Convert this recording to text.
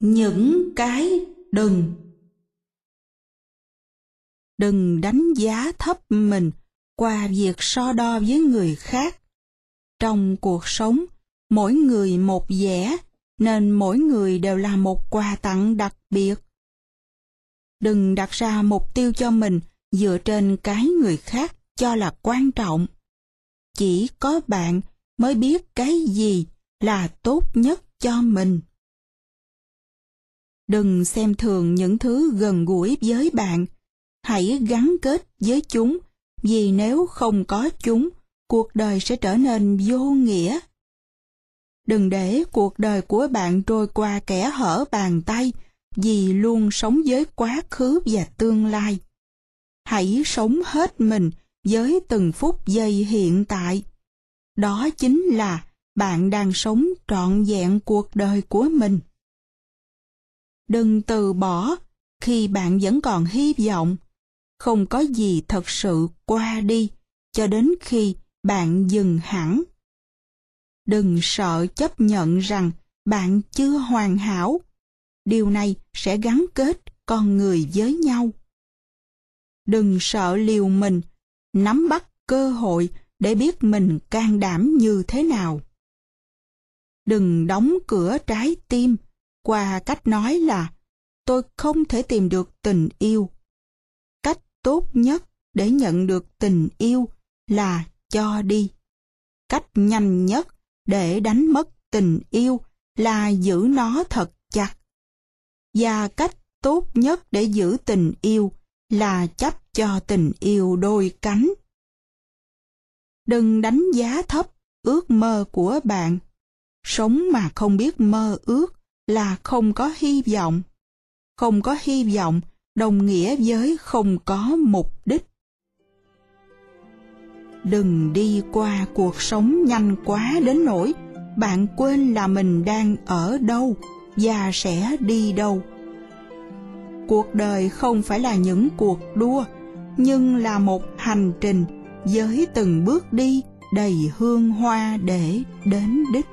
những cái đừng. Đừng đánh giá thấp mình qua việc so đo với người khác. Trong cuộc sống, mỗi người một vẻ, nên mỗi người đều là một quà tặng đặc biệt. Đừng đặt ra mục tiêu cho mình dựa trên cái người khác cho là quan trọng. Chỉ có bạn mới biết cái gì là tốt nhất cho mình đừng xem thường những thứ gần gũi với bạn. Hãy gắn kết với chúng, vì nếu không có chúng, cuộc đời sẽ trở nên vô nghĩa. Đừng để cuộc đời của bạn trôi qua kẻ hở bàn tay, vì luôn sống với quá khứ và tương lai. Hãy sống hết mình với từng phút giây hiện tại. Đó chính là bạn đang sống trọn vẹn cuộc đời của mình đừng từ bỏ, khi bạn vẫn còn hy vọng. Không có gì thật sự qua đi, cho đến khi bạn dừng hẳn. Đừng sợ chấp nhận rằng bạn chưa hoàn hảo. Điều này sẽ gắn kết con người với nhau. Đừng sợ liều mình, nắm bắt cơ hội để biết mình can đảm như thế nào. Đừng đóng cửa trái tim qua cách nói là, tôi không thể tìm được tình yêu. Cách tốt nhất để nhận được tình yêu là cho đi. Cách nhanh nhất để đánh mất tình yêu là giữ nó thật chặt. Và cách tốt nhất để giữ tình yêu là chấp cho tình yêu đôi cánh. Đừng đánh giá thấp ước mơ của bạn. Sống mà không biết mơ ước là không có hy vọng. Không có hy vọng, đồng nghĩa với không có mục đích. Đừng đi qua cuộc sống nhanh quá đến nỗi bạn quên là mình đang ở đâu và sẽ đi đâu. Cuộc đời không phải là những cuộc đua, nhưng là một hành trình với từng bước đi đầy hương hoa để đến đích.